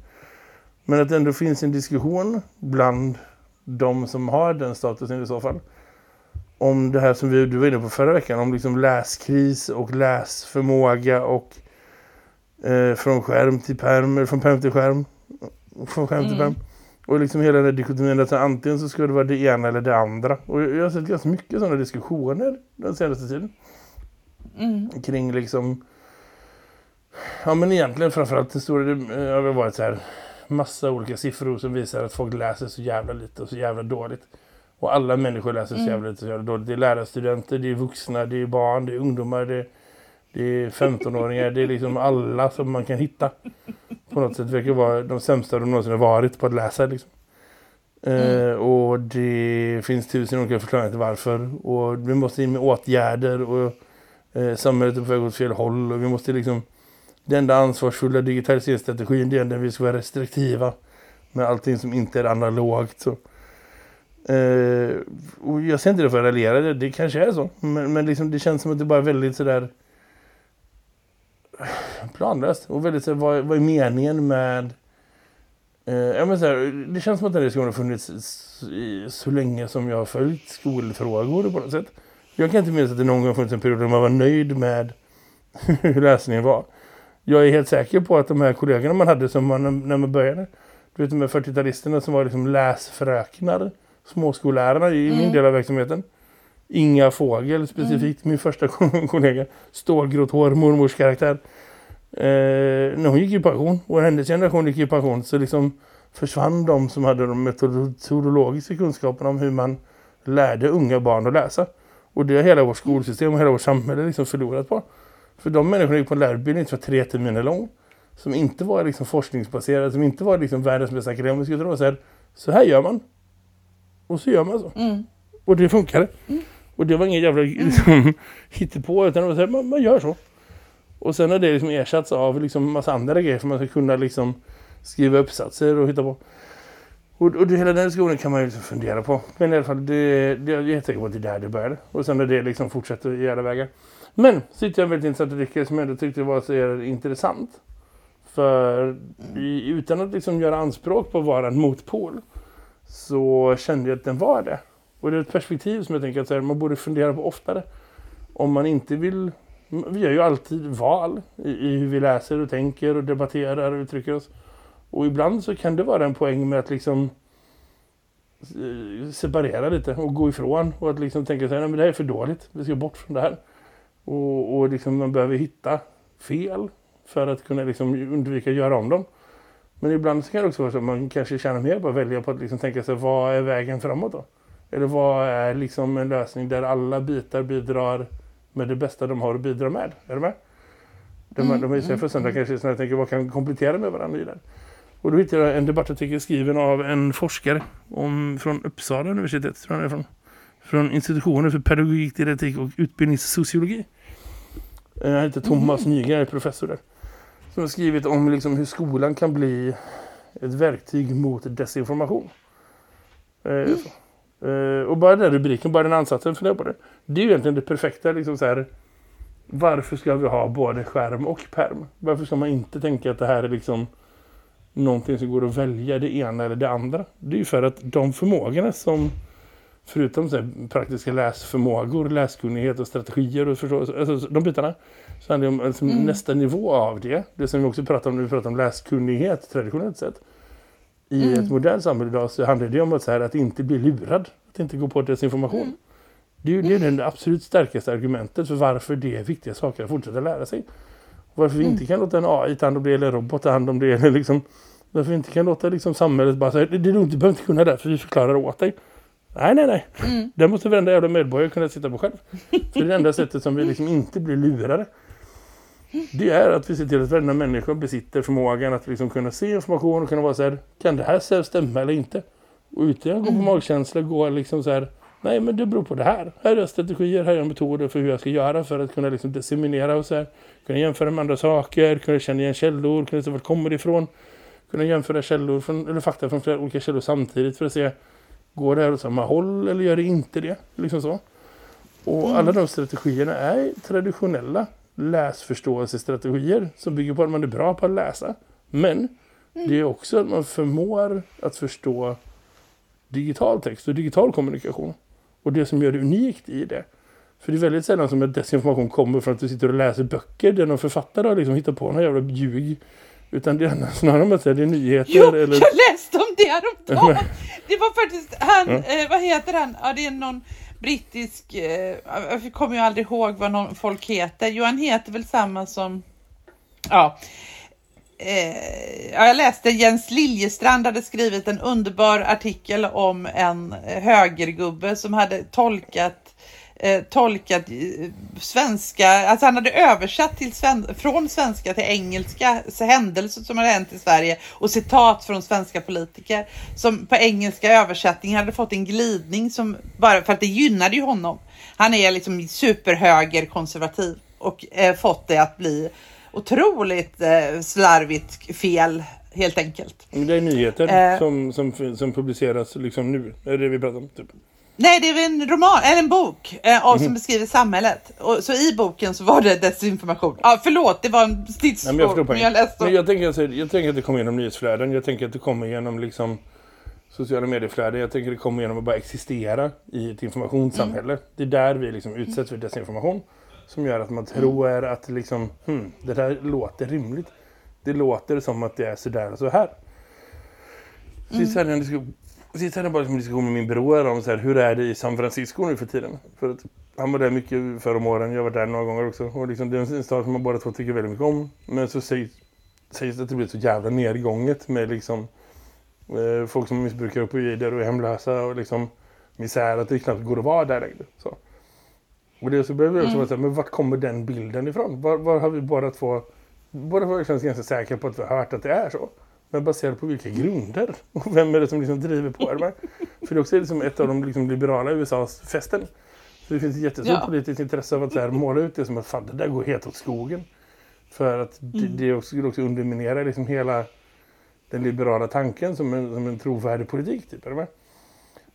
Men att det ändå finns en diskussion bland de som har den statusen i så fall. Om det här som vi, du var inne på förra veckan, om liksom läskris och läsförmåga och eh, från skärm till perm, från perm till skärm, från skärm mm. till perm. Och liksom hela den dikotomin att antingen så ska det vara det ena eller det andra. Och jag har sett ganska mycket sådana diskussioner den senaste tiden. Mm. Kring liksom Ja men egentligen framförallt det stora det har varit så här massa olika siffror som visar att folk läser så jävla lite och så jävla dåligt. Och alla människor läser så mm. jävla lite jävla dåligt. Det är lärarstudenter, det är vuxna, det är barn, det är ungdomar, det, det är 15-åringar. det är liksom alla som man kan hitta. På något sätt verkar vara de sämsta de någonsin har varit på att läsa liksom. Mm. Uh, och det finns tusen olika förklaringar till varför. Och vi måste in med åtgärder och uh, samhället är på väg åt fel håll. Och vi måste liksom den enda ansvarsfulla digitaliseringsstrategin det är när vi ska vara restriktiva med allting som inte är analogt. Så. Eh, och jag ser inte det för att raljera, det, det kanske är så. Men, men liksom, det känns som att det bara är väldigt sådär planlöst. Och väldigt sådär, vad, vad är meningen med... Eh, jag menar det känns som att den diskussionen har funnits så länge som jag har följt skolfrågor på något sätt. Jag kan inte minnas att det någon gång funnits en period där man var nöjd med hur läsningen var jag är helt säker på att de här kollegorna man hade som man, när man började, du vet de här 40-talisterna som var liksom läsfröknar, småskollärarna i mm. min del av verksamheten. Inga Fågel specifikt, mm. min första kollega. Stålgrått hår, mormors karaktär. Eh, när hon gick i pension och hennes generation gick i pension så liksom försvann de som hade de metodologiska kunskaperna om hur man lärde unga barn att läsa. Och det har hela vårt skolsystem och hela vårt samhälle liksom förlorat på. För de människorna gick på en lärarutbildning som var tre terminer lång. Som inte var liksom forskningsbaserad. Som inte var liksom världens mest akademiska. Utan var så här, så här gör man. Och så gör man så. Mm. Och det funkade. Mm. Och det var ingen jävla liksom, hittepå. Utan det var så här, man, man, gör så. Och sen har det liksom ersatts av liksom massa andra grejer. För man ska kunna liksom skriva uppsatser och hitta på. Och, och det, hela den diskussionen kan man ju liksom fundera på. Men i alla fall, det, det, jag är helt säker på att det är där det började. Och sen när det liksom fortsätter i alla vägar. Men så hittade jag en väldigt intressant artikel som jag ändå tyckte var så intressant. För utan att liksom göra anspråk på att vara en motpol så kände jag att den var det. Och det är ett perspektiv som jag tänker att här, man borde fundera på oftare. Om man inte vill... Vi gör ju alltid val i, i hur vi läser och tänker och debatterar och uttrycker oss. Och ibland så kan det vara en poäng med att liksom eh, separera lite och gå ifrån och att liksom tänka att det här är för dåligt, vi ska bort från det här. Och, och liksom man behöver hitta fel för att kunna liksom undvika att göra om dem. Men ibland så kan det också vara så att man kanske tjänar mer på att välja på att liksom tänka sig vad är vägen framåt då? Eller vad är liksom en lösning där alla bitar bidrar med det bästa de har att bidra med? Är du med? De, mm, de är ju för söndag kanske så jag tänker vad kan komplettera med varandra i det. Och då hittade jag en debattartikel skriven av en forskare om, från Uppsala universitet, tror jag från, från institutionen för pedagogik, didaktik och utbildningssociologi. Han heter Thomas mm. Nygaard, professor där. Som har skrivit om liksom hur skolan kan bli ett verktyg mot desinformation. Eh, mm. Uh, och bara den rubriken, bara den ansatsen för på det. Det är ju egentligen det perfekta liksom så här, Varför ska vi ha både skärm och perm? Varför ska man inte tänka att det här är liksom någonting som går att välja det ena eller det andra? Det är ju för att de förmågorna som förutom så praktiska läsförmågor, läskunnighet och strategier och förstå, alltså, de bitarna så handlar det om alltså, mm. nästa nivå av det. Det som vi också pratar om när vi pratar om läskunnighet traditionellt sett i mm. ett modernt samhälle idag så handlar det om att, så här, att inte bli lurad. Att inte gå på desinformation. Mm. Det är det är det absolut starkaste argumentet för varför det är viktiga saker att fortsätta lära sig. Varför vi mm. inte kan låta en AI ta hand om det eller en robot ta hand om det. Eller liksom, varför vi inte kan låta liksom, samhället bara säga det, det, du behöver inte kunna det för vi förklarar åt dig. Nej, nej, nej. Mm. Det måste varenda jävla medborgare kunna sitta på själv. För det enda sättet som vi liksom inte blir lurade det är att vi ser till att varenda människa besitter förmågan att liksom kunna se information och kunna vara så här, kan det här stämma eller inte? Och utan att gå på mm. magkänsla gå liksom så här, nej men det beror på det här. Här är strategier, här är metoder för hur jag ska göra för att kunna liksom disseminera och så här. Kunna jämföra med andra saker, kunna känna igen källor, kunna se vart kommer det ifrån. Kunna jämföra källor från, eller fakta från flera olika källor samtidigt för att se, går det här åt samma håll eller gör det inte det? Liksom så. Och mm. alla de strategierna är traditionella läsförståelsestrategier som bygger på att man är bra på att läsa. Men mm. det är också att man förmår att förstå digital text och digital kommunikation. Och det som gör det unikt i det. För det är väldigt sällan som desinformation kommer från att du sitter och läser böcker där någon författare har liksom hittat på någon jävla ljug. Utan det är snarare att säga det är nyheter. Jo, eller... jag läste om det häromdagen. det var faktiskt han, ja. eh, vad heter han? Ja, det är någon brittisk, eh, jag kommer ju aldrig ihåg vad någon folk heter. Johan heter väl samma som, ja. Eh, jag läste Jens Liljestrand hade skrivit en underbar artikel om en högergubbe som hade tolkat eh, tolkat eh, svenska, alltså han hade översatt till sven från svenska till engelska händelser som hade hänt i Sverige och citat från svenska politiker som på engelska översättning hade fått en glidning som bara för att det gynnade ju honom. Han är liksom superhöger konservativ och eh, fått det att bli otroligt eh, slarvigt fel helt enkelt. Det är nyheter eh, som, som, som publiceras liksom nu, är det vi pratar om. Typ. Nej, det är en roman, eller en bok eh, mm. som beskriver samhället. Och, så i boken så var det desinformation. Ja, förlåt, det var en stidsspår. Jag, men jag, läste men jag, tänker, alltså, jag tänker att det kommer genom nyhetsflöden. Jag tänker att det kommer genom liksom, sociala medieflöden. Jag tänker att det kommer genom att bara existera i ett informationssamhälle. Mm. Det är där vi liksom utsätts för desinformation. Som gör att man tror mm. att liksom, hmm, det där låter rimligt. Det låter som att det är så där och så här. Mm. Så här Sist hade jag bara en diskussion med min bror om så här, hur är det i San Francisco nu för tiden. För att han var där mycket förra om åren. Jag var där några gånger också. Och liksom, det är en stad som man båda två tycker väldigt mycket om. Men så sägs, sägs det att det blir så jävla nedgånget med liksom eh, folk som missbrukar opioider och är hemlösa och liksom misär att det knappt går att vara där längre. Så. Och det så blev det också mm. så men vart kommer den bilden ifrån? Var, var har vi båda två båda två känns ganska säkra på att vi har hört att det är så. Men baserat på vilka grunder? Och vem är det som liksom driver på det? För det är också liksom ett av de liksom liberala USAs fästen. Så det finns ett jättestort ja. politiskt intresse av att så här, måla ut det som att fan, det där går helt åt skogen. För att mm. det, det också, skulle också underminera liksom hela den liberala tanken som en, som en trovärdig politik. Typ, eller?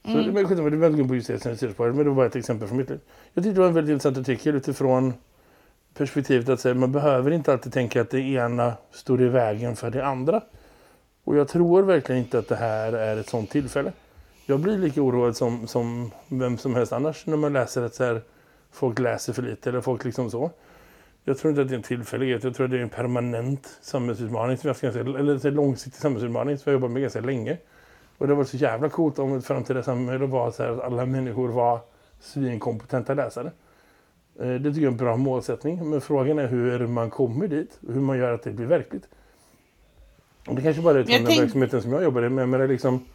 Så mm. det, men, det var inte på just det men det var bara ett exempel från mitt liv. Jag tyckte det var en väldigt intressant artikel utifrån perspektivet att säga, man behöver inte alltid tänka att det ena står i vägen för det andra. Och jag tror verkligen inte att det här är ett sånt tillfälle. Jag blir lika oroad som, som vem som helst annars när man läser att så här, folk läser för lite eller folk liksom så. Jag tror inte att det är en tillfällighet. Jag tror att det är en permanent samhällsutmaning som jag ska säga, eller en långsiktig samhällsutmaning som jag jobbar med ganska länge. Och det var så jävla coolt om ett framtida samhälle var så här, att alla människor var svinkompetenta läsare. Eh, det tycker jag är en bra målsättning. Men frågan är hur man kommer dit. Hur man gör att det blir verkligt. Det kanske bara är den tänk... verksamheten som jag jobbar med. Men det är liksom...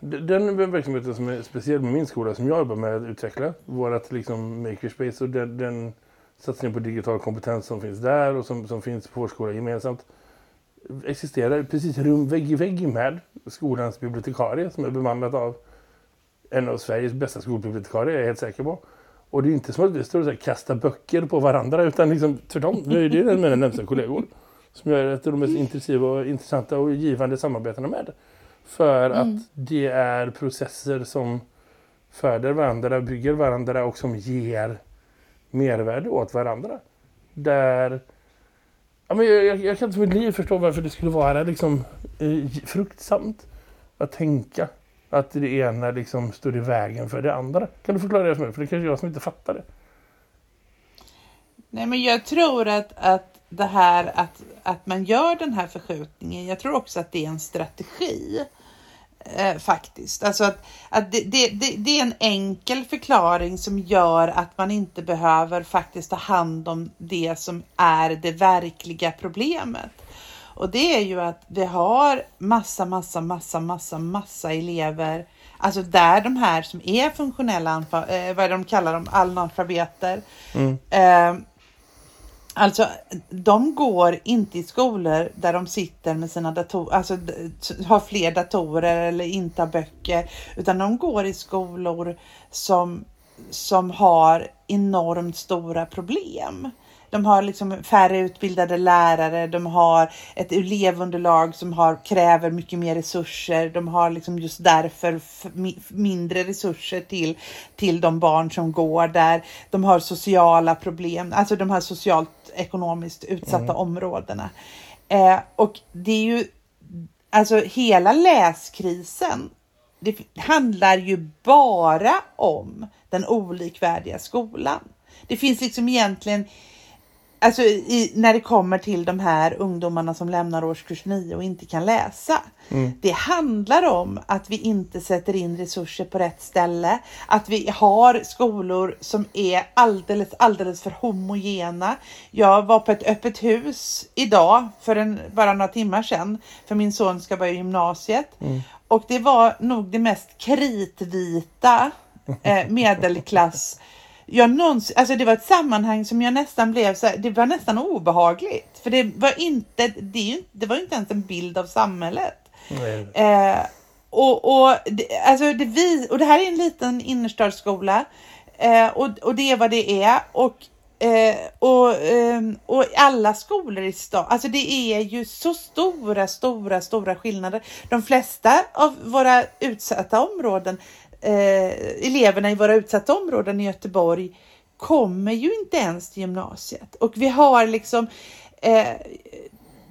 Den verksamheten som är speciell med min skola som jag jobbar med att utveckla. Vårat liksom makerspace och den, den satsning på digital kompetens som finns där och som, som finns på vår skola gemensamt existerar precis rum vägg i vägg med skolans bibliotekarie som är bemannat av en av Sveriges bästa skolbibliotekarier, är jag helt säker på. Och det är inte som att vi står och kastar böcker på varandra utan liksom tvärtom, nu är det en av mina närmsta kollegor som jag är ett av de mest intensiva och intressanta och givande samarbetena med. För mm. att det är processer som föder varandra, bygger varandra och som ger mervärde åt varandra. Där ja, men jag, jag, jag kan inte för mitt liv förstå varför det skulle vara liksom eh, fruktsamt att tänka att det ena liksom står i vägen för det andra. Kan du förklara det för mig? För det är kanske jag som inte fattar det. Nej, men jag tror att, att det här att, att man gör den här förskjutningen, jag tror också att det är en strategi. Eh, faktiskt. Alltså att, att det, det, det, det, är en enkel förklaring som gör att man inte behöver faktiskt ta hand om det som är det verkliga problemet. Och det är ju att vi har massa, massa, massa, massa, massa elever, alltså där de här som är funktionella, eh, vad de kallar dem, analfabeter, mm. eh, Alltså, de går inte i skolor där de sitter med sina datorer, alltså har fler datorer eller inte har böcker, utan de går i skolor som, som har enormt stora problem. De har liksom färre utbildade lärare, de har ett elevunderlag som har, kräver mycket mer resurser. De har liksom just därför mindre resurser till, till de barn som går där. De har sociala problem, alltså de här socialt ekonomiskt utsatta mm. områdena. Eh, och det är ju, alltså hela läskrisen, det handlar ju bara om den olikvärdiga skolan. Det finns liksom egentligen Alltså i, när det kommer till de här ungdomarna som lämnar årskurs 9 och inte kan läsa. Mm. Det handlar om att vi inte sätter in resurser på rätt ställe. Att vi har skolor som är alldeles, alldeles för homogena. Jag var på ett öppet hus idag för en, bara några timmar sedan. För min son ska börja gymnasiet. Mm. Och det var nog det mest kritvita eh, medelklass jag någonsin, alltså det var ett sammanhang som jag nästan blev så här, det var nästan obehagligt. För det var inte, det, det var inte ens en bild av samhället. Eh, och, och, det, alltså det, vi, och det här är en liten innerstadsskola eh, och, och det är vad det är. Och Eh, och, eh, och alla skolor i stan, alltså det är ju så stora, stora, stora skillnader. De flesta av våra utsatta områden eh, eleverna i våra utsatta områden i Göteborg kommer ju inte ens till gymnasiet. Och vi har liksom eh,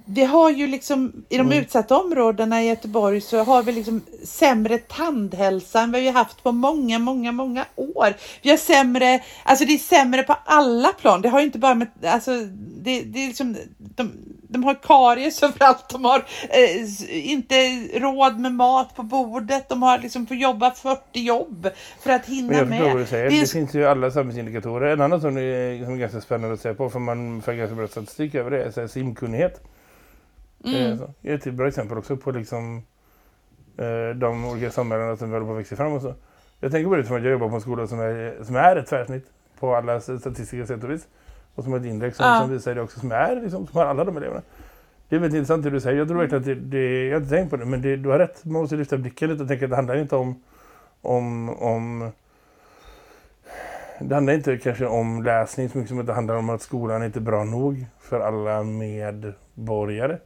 vi har ju liksom i de mm. utsatta områdena i Göteborg så har vi liksom sämre tandhälsa än vad vi haft på många, många, många år. Vi har sämre, alltså det är sämre på alla plan. Det har ju inte bara med, alltså det, det är liksom, de, de har karies överallt, de har eh, inte råd med mat på bordet, de har liksom får jobba 40 jobb för att hinna jag med. Vad du säger. Det, det finns ju alla samhällsindikatorer. En annan som är, som är ganska spännande att se på, för man får ganska bra statistik över det, är simkunnighet. Mm. Det är ett bra exempel också på liksom eh, de olika samhällena som håller på att växa fram och så. Jag tänker på det som att jag jobbar på en skola som är, som är ett tvärsnitt på alla statistiska sätt och vis. Och som har ett index som, ja. som visar det också som är, liksom, som har alla de eleverna. Det är väldigt intressant det du säger. Jag tror verkligen att det, det jag har inte tänkt på det, men det, du har rätt. Man måste lyfta blicken lite och tänka att det handlar inte om, om, om det handlar inte kanske om läsning så mycket som det handlar om att skolan är inte är bra nog för alla medborgare.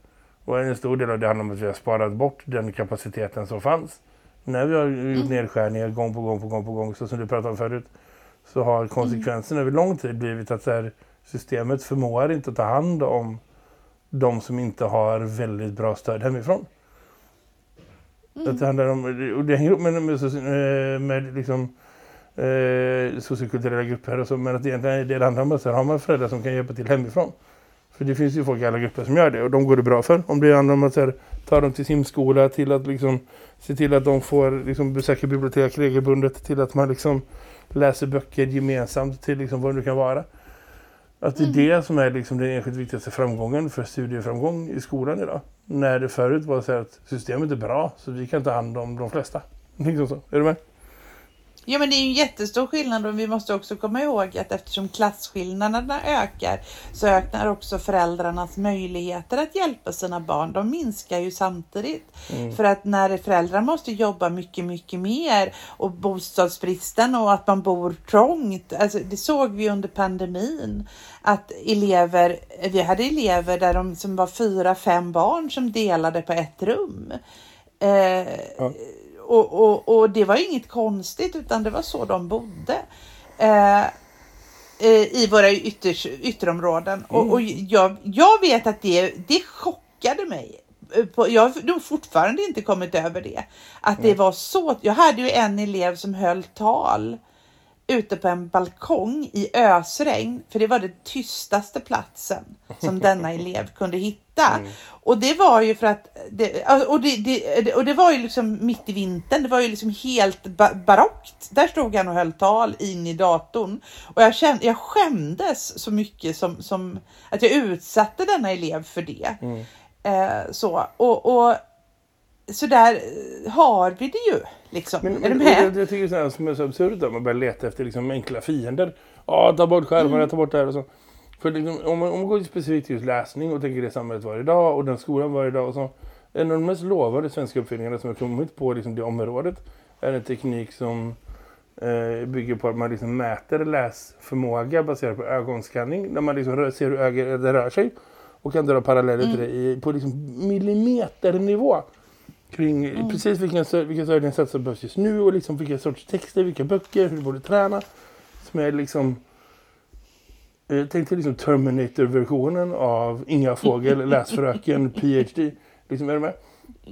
Och en stor del av det handlar om att vi har sparat bort den kapaciteten som fanns. När vi har gjort mm. nedskärningar gång på gång på gång på gång, så som du pratade om förut, så har konsekvensen mm. över lång tid blivit att här, systemet förmår inte att ta hand om de som inte har väldigt bra stöd hemifrån. Mm. Att det handlar om, och det hänger ihop med, med, med, med liksom, eh, sociokulturella grupper och så, men att egentligen det handlar om att har man föräldrar som kan hjälpa till hemifrån. För det finns ju folk i alla grupper som gör det och de går det bra för. Om det handlar om att här, ta dem till simskola, till att liksom, se till att de får liksom, besöka bibliotek regelbundet, till att man liksom läser böcker gemensamt till liksom, vad det kan vara. Att det är mm. det som är liksom den enskilt viktigaste framgången för studieframgång i skolan idag. När det förut var så att systemet är bra så vi kan ta hand om de flesta. Liksom så. Är du med? Ja men det är ju en jättestor skillnad och vi måste också komma ihåg att eftersom klasskillnaderna ökar så ökar också föräldrarnas möjligheter att hjälpa sina barn. De minskar ju samtidigt. Mm. För att när föräldrar måste jobba mycket, mycket mer och bostadsbristen och att man bor trångt. Alltså det såg vi under pandemin att elever, vi hade elever där de som var fyra, fem barn som delade på ett rum. Eh, ja och, och, och det var inget konstigt utan det var så de bodde. Eh, eh i våra ytters, ytterområden. Mm. Och, och jag, jag vet att det, det chockade mig. Jag har fortfarande inte kommit över det. Att det var så. Jag hade ju en elev som höll tal ute på en balkong i ösregn, för det var den tystaste platsen som denna elev kunde hitta. Mm. Och det var ju för att, det, och, det, det, och det var ju liksom mitt i vintern, det var ju liksom helt barockt. Där stod han och höll tal in i datorn. Och jag, kände, jag skämdes så mycket som, som att jag utsatte denna elev för det. Mm. Eh, så, och, och så där har vi det ju. Liksom. Men, är du med? Jag, jag tycker det är som är så absurt att man börjar leta efter liksom enkla fiender. Ja, ta bort skärmarna, mm. ta bort det här och så. För liksom, om, man, om man går specifikt till just läsning och tänker det samhället var idag och den skolan var idag och så. En av de mest lovade svenska uppfinningarna som har kommit på liksom, det området är en teknik som eh, bygger på att man liksom mäter läsförmåga baserat på ögonskanning. När man liksom ser hur ögat rör sig och kan dra paralleller mm. till det i, på liksom millimeternivå kring mm. precis vilken, vilka stödinsatser som behövs just nu och liksom vilka sorts texter, vilka böcker, hur du borde träna. Som är liksom jag eh, tänkte liksom Terminator-versionen av Inga Fågel, Läsfröken, PhD. Liksom är det med?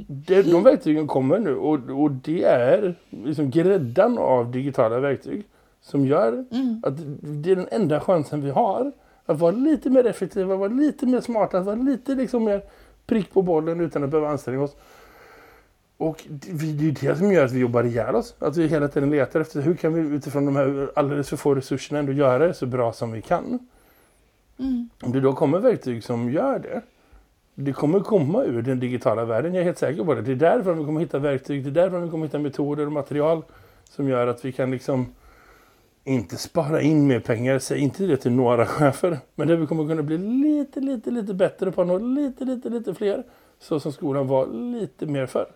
Det, de verktygen kommer nu och, och det är liksom gräddan av digitala verktyg som gör mm. att det är den enda chansen vi har att vara lite mer effektiva, vara lite mer smarta, att vara lite liksom mer prick på bollen utan att behöva anstränga oss. Och det är det som gör att vi jobbar ihjäl oss. Att vi hela tiden letar efter hur kan vi utifrån de här alldeles för få resurserna ändå göra det så bra som vi kan. Mm. Om det då kommer verktyg som gör det. Det kommer komma ur den digitala världen, jag är helt säker på det. Det är därför vi kommer hitta verktyg, det är därför vi kommer hitta metoder och material som gör att vi kan liksom inte spara in mer pengar, säg inte det till några chefer. Men där vi kommer kunna bli lite, lite, lite bättre på att nå lite, lite, lite fler. Så som skolan var lite mer förr.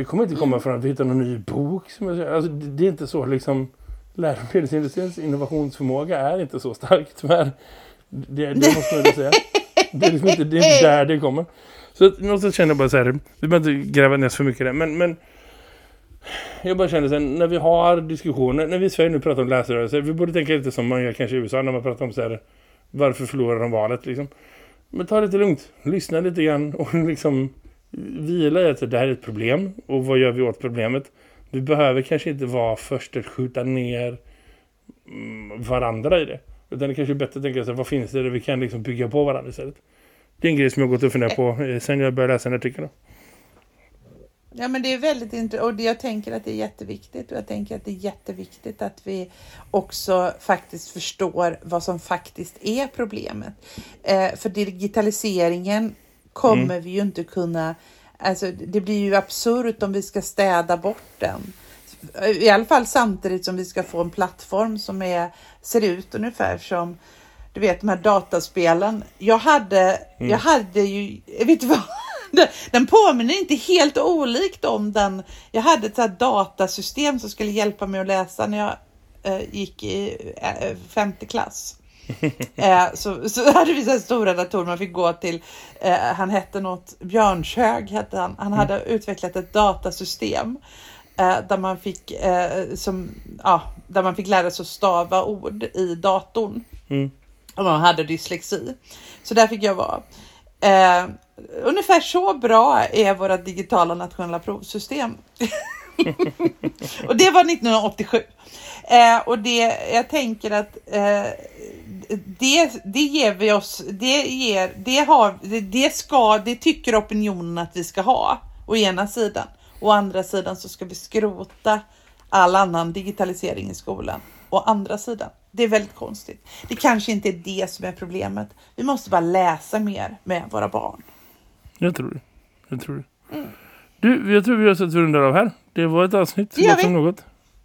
Det kommer inte komma från att vi hittar någon ny bok. Som jag alltså, det är inte så liksom läromedelsindustrins innovationsförmåga är inte så stark tyvärr. Det, det måste man säga. Det är, liksom inte, det är inte där det kommer. Så någonstans känner jag bara så här, vi behöver inte gräva ner för mycket där, men, men jag bara känner sen när vi har diskussioner, när vi i Sverige nu pratar om läsrörelser, vi borde tänka lite som man gör kanske i USA när man pratar om så här, varför förlorar de valet liksom. Men ta det lite lugnt, lyssna lite grann och liksom vila i att det här är ett problem och vad gör vi åt problemet? Vi behöver kanske inte vara först att skjuta ner mm, varandra i det. Utan det kanske är bättre att tänka sig vad finns det där vi kan liksom bygga på varandra istället. Det är en grej som jag gått och funderat på eh, sen jag började läsa den artikeln. Ja men det är väldigt intressant och jag tänker att det är jätteviktigt och jag tänker att det är jätteviktigt att vi också faktiskt förstår vad som faktiskt är problemet. Eh, för digitaliseringen kommer mm. vi ju inte kunna, alltså det blir ju absurt om vi ska städa bort den. I alla fall samtidigt som vi ska få en plattform som är, ser ut ungefär som du vet de här dataspelen. Jag hade, mm. jag hade ju, vet du vad? Den påminner inte helt olikt om den. Jag hade ett sånt datasystem som skulle hjälpa mig att läsa när jag eh, gick i eh, femte klass. eh, så, så hade vi så stora datorer man fick gå till. Eh, han hette något, Björnshög hette han. Han mm. hade utvecklat ett datasystem eh, där, man fick, eh, som, ja, där man fick lära sig att stava ord i datorn. Mm. Om man hade dyslexi. Så där fick jag vara. Eh, ungefär så bra är våra digitala nationella provsystem. och det var 1987. Eh, och det, jag tänker att eh, det, det ger vi oss, det, ger, det, har, det, det, ska, det tycker opinionen att vi ska ha, å ena sidan. Å andra sidan så ska vi skrota all annan digitalisering i skolan. Å andra sidan. Det är väldigt konstigt. Det kanske inte är det som är problemet. Vi måste bara läsa mer med våra barn. Jag tror det. Jag tror det. Mm. Du, jag tror vi har sett rundar av här. Det var ett avsnitt. Det gör vi. något.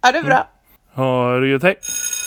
ja, det är bra. Har du gött.